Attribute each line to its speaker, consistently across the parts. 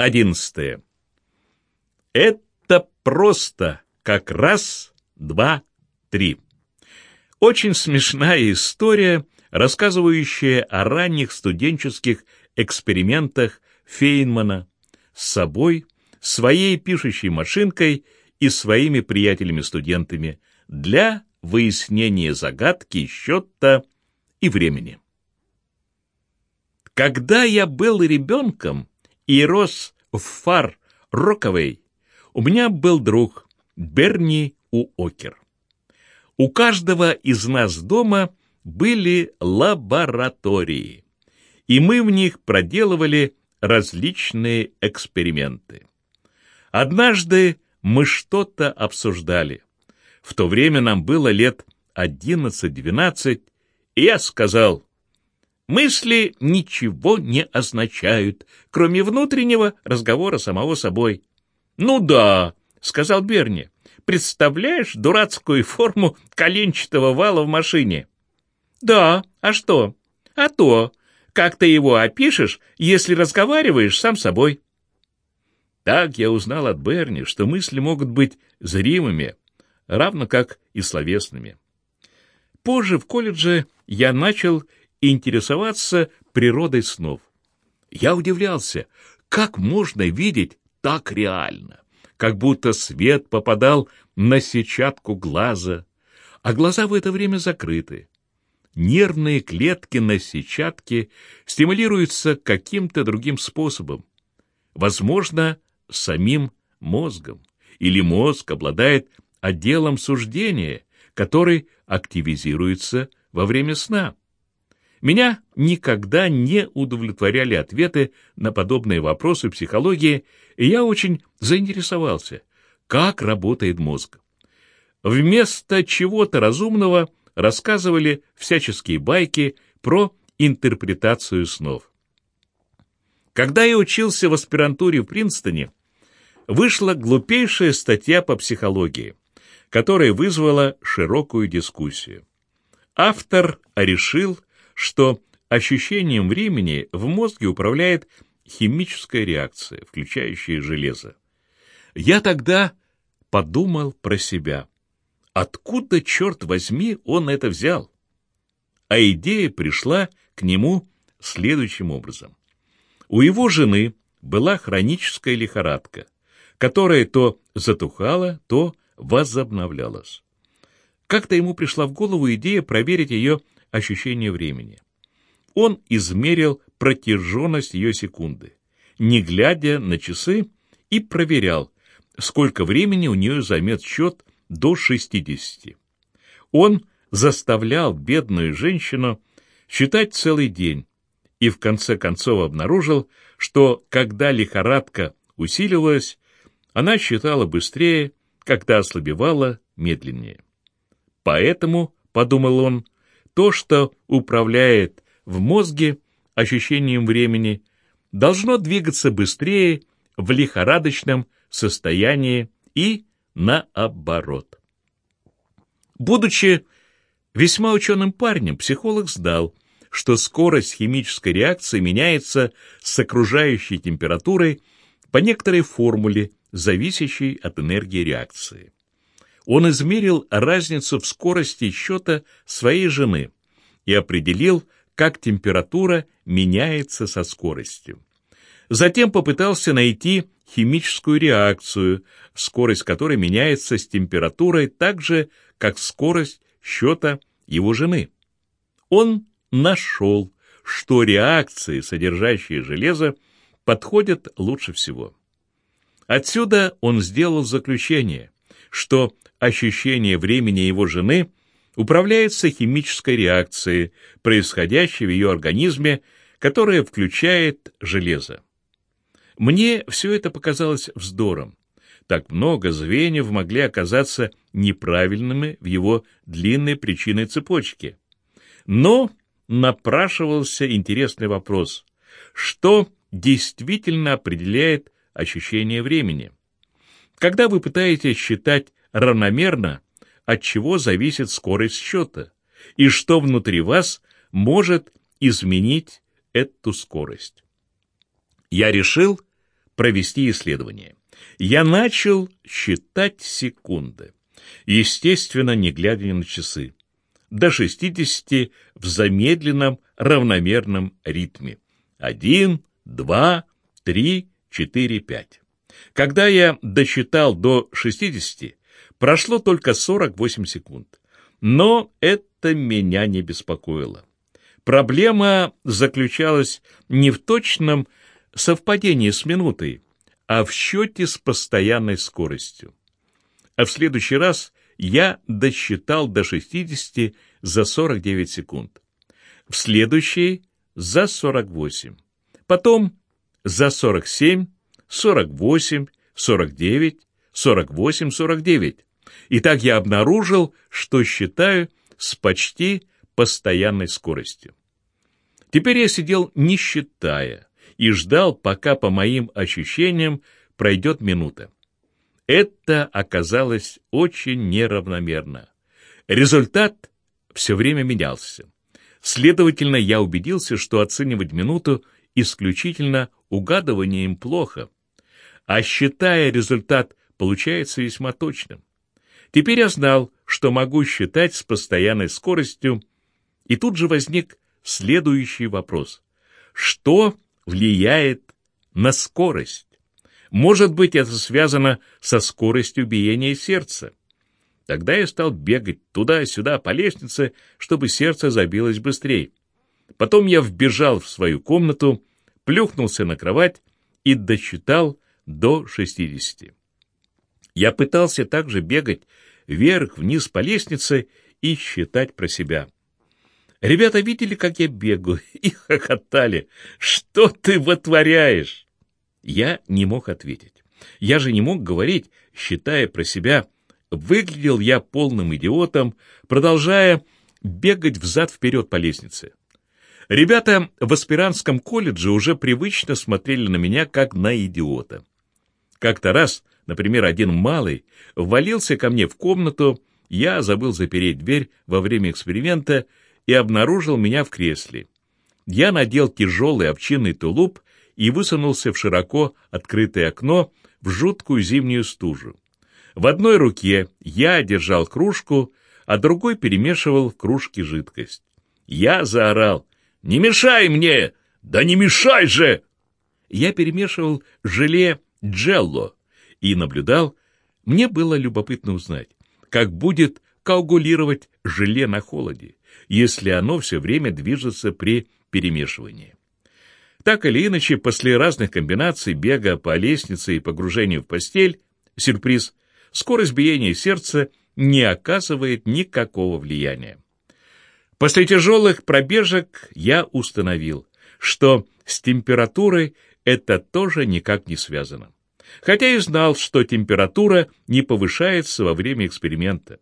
Speaker 1: Одиннадцатое. Это просто как раз, два, три. Очень смешная история, рассказывающая о ранних студенческих экспериментах Фейнмана с собой, своей пишущей машинкой и своими приятелями-студентами для выяснения загадки счета и времени. Когда я был ребенком и рос в фар Роковой, у меня был друг Берни Уокер. У каждого из нас дома были лаборатории, и мы в них проделывали различные эксперименты. Однажды мы что-то обсуждали. В то время нам было лет одиннадцать-двенадцать, и я сказал, мысли ничего не означают, кроме внутреннего разговора самого собой. «Ну да», — сказал Берни, — «представляешь дурацкую форму коленчатого вала в машине?» «Да, а что?» «А то, как ты его опишешь, если разговариваешь сам собой?» Так я узнал от Берни, что мысли могут быть зримыми, равно как и словесными. Позже в колледже я начал интересоваться природой снов. Я удивлялся, как можно видеть так реально, как будто свет попадал на сетчатку глаза, а глаза в это время закрыты. Нервные клетки на сетчатке стимулируются каким-то другим способом, возможно, самим мозгом, или мозг обладает отделом суждения, который активизируется во время сна. Меня никогда не удовлетворяли ответы на подобные вопросы психологии, и я очень заинтересовался, как работает мозг. Вместо чего-то разумного рассказывали всяческие байки про интерпретацию снов. Когда я учился в аспирантуре в Принстоне, вышла глупейшая статья по психологии, которая вызвала широкую дискуссию. Автор решил, что ощущением времени в мозге управляет химическая реакция, включающая железо. Я тогда подумал про себя. Откуда, черт возьми, он это взял? А идея пришла к нему следующим образом. У его жены была хроническая лихорадка, которая то затухала, то возобновлялась. Как-то ему пришла в голову идея проверить ее ощущение времени. Он измерил протяженность ее секунды, не глядя на часы, и проверял, сколько времени у нее займет счет до 60. Он заставлял бедную женщину считать целый день и в конце концов обнаружил, что когда лихорадка усиливалась, она считала быстрее, когда ослабевала медленнее. Поэтому, подумал он, то, что управляет в мозге ощущением времени, должно двигаться быстрее в лихорадочном состоянии и наоборот. Будучи весьма ученым парнем, психолог сдал, что скорость химической реакции меняется с окружающей температурой по некоторой формуле, зависящей от энергии реакции он измерил разницу в скорости счета своей жены и определил, как температура меняется со скоростью. Затем попытался найти химическую реакцию, скорость которой меняется с температурой так же, как скорость счета его жены. Он нашел, что реакции, содержащие железо, подходят лучше всего. Отсюда он сделал заключение, что ощущение времени его жены управляется химической реакцией, происходящей в ее организме, которая включает железо. Мне все это показалось вздором. Так много звеньев могли оказаться неправильными в его длинной причинной цепочке. Но напрашивался интересный вопрос. Что действительно определяет ощущение времени? Когда вы пытаетесь считать равномерно, от чего зависит скорость счета, и что внутри вас может изменить эту скорость. Я решил провести исследование. Я начал считать секунды, естественно, не глядя на часы, до 60 в замедленном равномерном ритме. Один, два, три, четыре, пять. Когда я досчитал до 60, прошло только 48 секунд. Но это меня не беспокоило. Проблема заключалась не в точном совпадении с минутой, а в счете с постоянной скоростью. А в следующий раз я досчитал до 60 за 49 секунд. В следующий — за 48. Потом за 47, 48, 49, 48, 49. И так я обнаружил, что считаю с почти постоянной скоростью. Теперь я сидел не считая и ждал, пока, по моим ощущениям, пройдет минута. Это оказалось очень неравномерно. Результат все время менялся. Следовательно, я убедился, что оценивать минуту исключительно угадыванием плохо, а считая результат, получается весьма точным. Теперь я знал, что могу считать с постоянной скоростью, и тут же возник следующий вопрос. Что влияет на скорость? Может быть, это связано со скоростью биения сердца. Тогда я стал бегать туда-сюда по лестнице, чтобы сердце забилось быстрее. Потом я вбежал в свою комнату, плюхнулся на кровать и досчитал до шестидесяти. Я пытался также бегать вверх-вниз по лестнице и считать про себя. Ребята видели, как я бегаю, и хохотали. «Что ты вытворяешь?» Я не мог ответить. Я же не мог говорить, считая про себя. Выглядел я полным идиотом, продолжая бегать взад-вперед по лестнице. Ребята в аспирантском колледже уже привычно смотрели на меня, как на идиота. Как-то раз, например, один малый ввалился ко мне в комнату, я забыл запереть дверь во время эксперимента и обнаружил меня в кресле. Я надел тяжелый овчинный тулуп и высунулся в широко открытое окно в жуткую зимнюю стужу. В одной руке я держал кружку, а другой перемешивал в кружке жидкость. Я заорал «Не мешай мне! Да не мешай же!» Я перемешивал желе джелло и наблюдал. Мне было любопытно узнать, как будет коагулировать желе на холоде, если оно все время движется при перемешивании. Так или иначе, после разных комбинаций бега по лестнице и погружения в постель, сюрприз, скорость биения сердца не оказывает никакого влияния. После тяжелых пробежек я установил, что с температурой это тоже никак не связано. Хотя и знал, что температура не повышается во время эксперимента.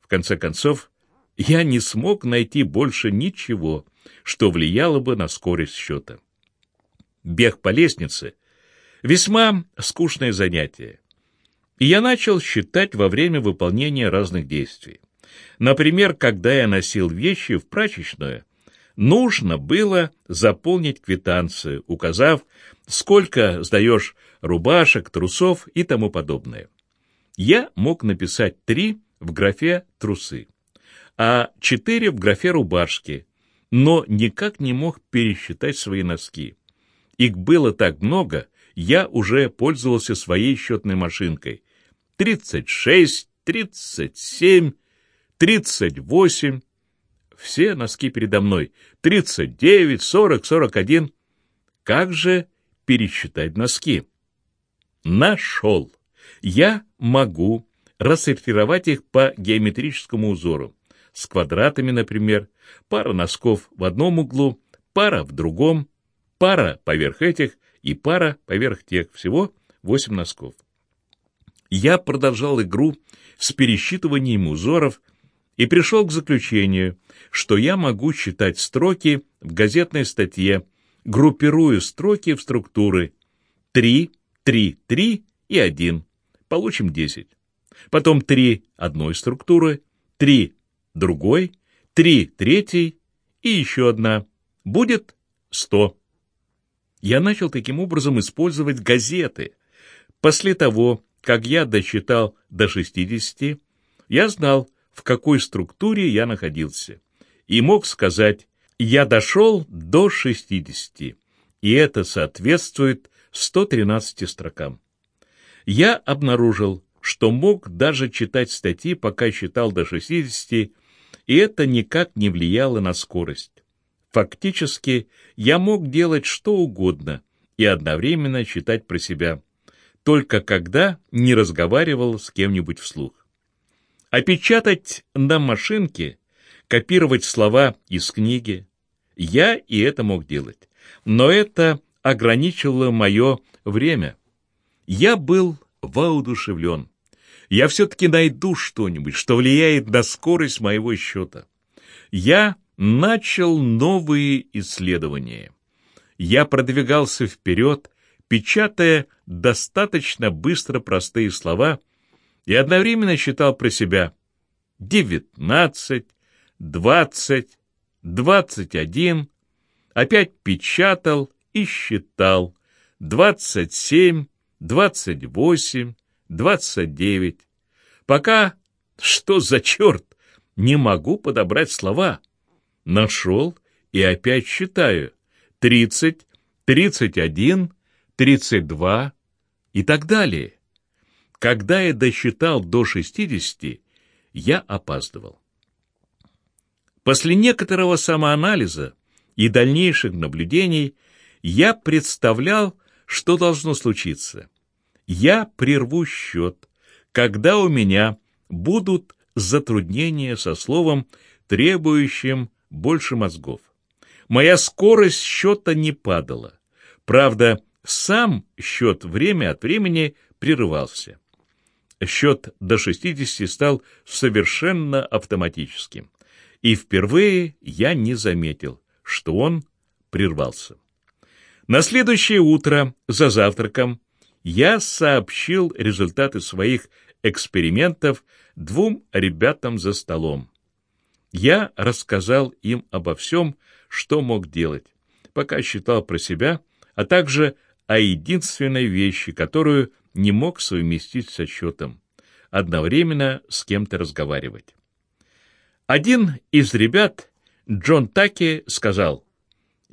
Speaker 1: В конце концов, я не смог найти больше ничего, что влияло бы на скорость счета. Бег по лестнице — весьма скучное занятие. И я начал считать во время выполнения разных действий. Например, когда я носил вещи в прачечную, нужно было заполнить квитанцию, указав, сколько сдаешь рубашек, трусов и тому подобное. Я мог написать три в графе «трусы», а четыре в графе «рубашки», но никак не мог пересчитать свои носки. Их было так много, я уже пользовался своей счетной машинкой. Тридцать шесть, тридцать семь, тридцать восемь. Все носки передо мной. Тридцать девять, сорок, сорок один. Как же пересчитать носки? Нашел. Я могу рассортировать их по геометрическому узору. С квадратами, например, пара носков в одном углу, пара в другом, пара поверх этих и пара поверх тех, всего восемь носков. Я продолжал игру с пересчитыванием узоров и пришел к заключению, что я могу считать строки в газетной статье, группируя строки в структуры 3, 3, 3 и 1. Получим 10. Потом 3 одной структуры, 3 другой, 3 третьей и еще одна. Будет 100. Я начал таким образом использовать газеты. После того, как я досчитал до 60, я знал, в какой структуре я находился, и мог сказать, я дошел до 60, и это соответствует 113 строкам. Я обнаружил, что мог даже читать статьи, пока считал до 60, и это никак не влияло на скорость. Фактически, я мог делать что угодно и одновременно читать про себя, только когда не разговаривал с кем-нибудь вслух. Опечатать на машинке, копировать слова из книги, я и это мог делать, но это ограничивало мое время. Я был воодушевлен. Я все-таки найду что-нибудь, что влияет на скорость моего счета. Я начал новые исследования. Я продвигался вперед, печатая достаточно быстро простые слова и одновременно считал про себя девятнадцать, двадцать, двадцать один, опять печатал и считал двадцать семь, двадцать восемь, двадцать девять, пока, что за черт, не могу подобрать слова. Нашел и опять считаю. Тридцать, тридцать один, тридцать два и так далее. Когда я досчитал до шестидесяти, я опаздывал. После некоторого самоанализа и дальнейших наблюдений я представлял, что должно случиться. Я прерву счет, когда у меня будут затруднения со словом, требующим больше мозгов. Моя скорость счета не падала. Правда, сам счет время от времени прерывался. Счет до 60 стал совершенно автоматическим. И впервые я не заметил, что он прервался. На следующее утро за завтраком я сообщил результаты своих экспериментов двум ребятам за столом. Я рассказал им обо всем, что мог делать, пока считал про себя, а также о единственной вещи, которую не мог совместить со счетом — одновременно с кем-то разговаривать. Один из ребят, Джон Таки, сказал,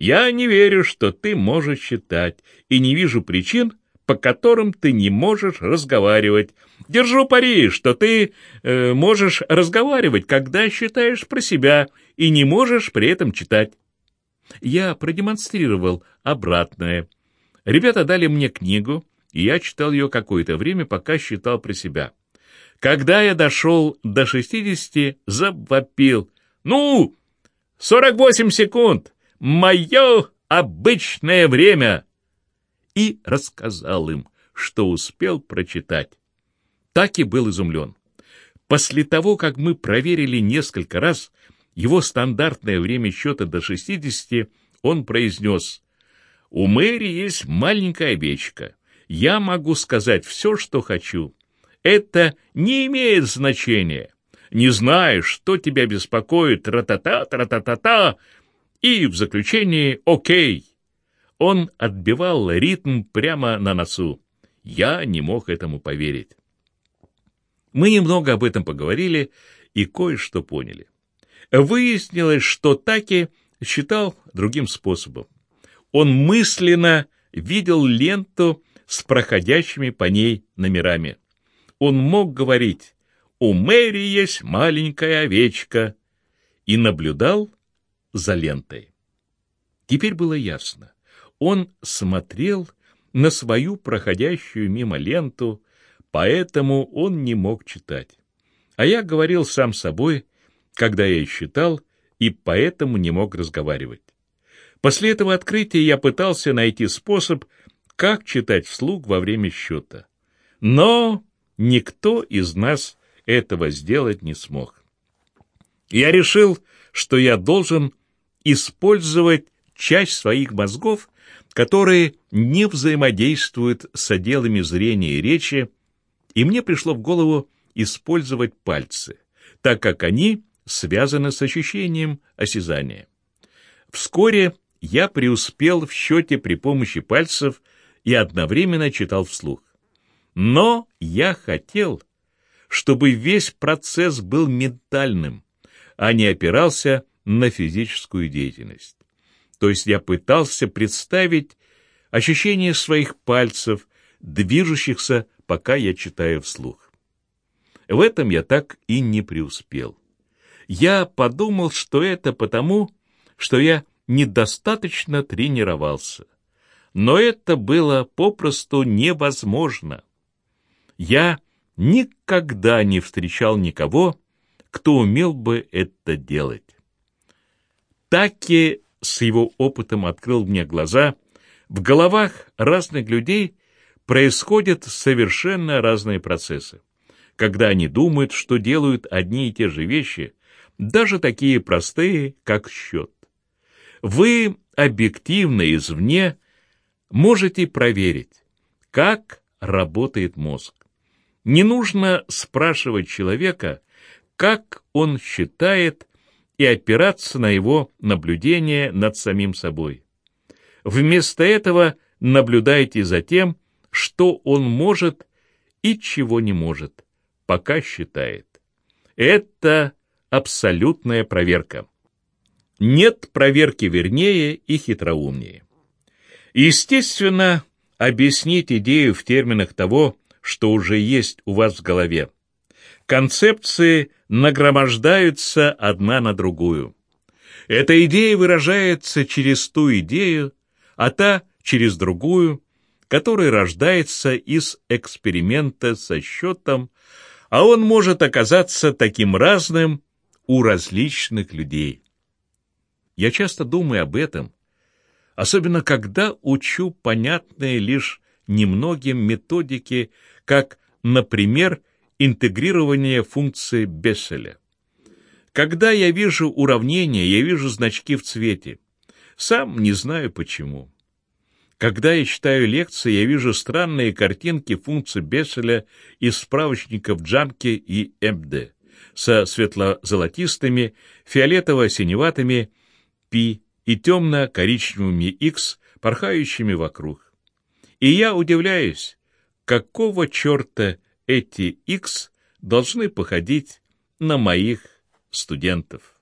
Speaker 1: «Я не верю, что ты можешь считать, и не вижу причин, по которым ты не можешь разговаривать. Держу пари, что ты э, можешь разговаривать, когда считаешь про себя, и не можешь при этом читать. Я продемонстрировал обратное. Ребята дали мне книгу, и я читал ее какое-то время, пока считал про себя. Когда я дошел до шестидесяти, завопил. «Ну, сорок восемь секунд! Мое обычное время!» и рассказал им, что успел прочитать. Так и был изумлен. После того, как мы проверили несколько раз его стандартное время счета до 60, он произнес, «У Мэри есть маленькая овечка. Я могу сказать все, что хочу. Это не имеет значения. Не знаю, что тебя беспокоит, тра-та-та, тра-та-та-та, и в заключении «Окей». Он отбивал ритм прямо на носу. Я не мог этому поверить. Мы немного об этом поговорили и кое-что поняли. Выяснилось, что Таки считал другим способом. Он мысленно видел ленту с проходящими по ней номерами. Он мог говорить «У Мэри есть маленькая овечка» и наблюдал за лентой. Теперь было ясно он смотрел на свою проходящую мимо ленту, поэтому он не мог читать. А я говорил сам собой, когда я считал, и поэтому не мог разговаривать. После этого открытия я пытался найти способ, как читать вслух во время счета. Но никто из нас этого сделать не смог. Я решил, что я должен использовать часть своих мозгов которые не взаимодействуют с отделами зрения и речи, и мне пришло в голову использовать пальцы, так как они связаны с ощущением осязания. Вскоре я преуспел в счете при помощи пальцев и одновременно читал вслух. Но я хотел, чтобы весь процесс был ментальным, а не опирался на физическую деятельность. То есть я пытался представить ощущение своих пальцев, движущихся, пока я читаю вслух. В этом я так и не преуспел. Я подумал, что это потому, что я недостаточно тренировался. Но это было попросту невозможно. Я никогда не встречал никого, кто умел бы это делать. Таки с его опытом открыл мне глаза, в головах разных людей происходят совершенно разные процессы. Когда они думают, что делают одни и те же вещи, даже такие простые, как счет. Вы объективно извне можете проверить, как работает мозг. Не нужно спрашивать человека, как он считает, и опираться на его наблюдение над самим собой. Вместо этого наблюдайте за тем, что он может и чего не может, пока считает. Это абсолютная проверка. Нет проверки вернее и хитроумнее. Естественно, объяснить идею в терминах того, что уже есть у вас в голове. Концепции нагромождаются одна на другую. Эта идея выражается через ту идею, а та через другую, которая рождается из эксперимента со счетом, а он может оказаться таким разным у различных людей. Я часто думаю об этом, особенно когда учу понятные лишь немногим методики, как, например, интегрирование функции Бесселя. Когда я вижу уравнение, я вижу значки в цвете. Сам не знаю почему. Когда я читаю лекции, я вижу странные картинки функций Бесселя из справочников Джанки и МД со светло-золотистыми, фиолетово-синеватыми пи и темно-коричневыми икс, порхающими вокруг. И я удивляюсь, какого черта эти икс должны походить на моих студентов.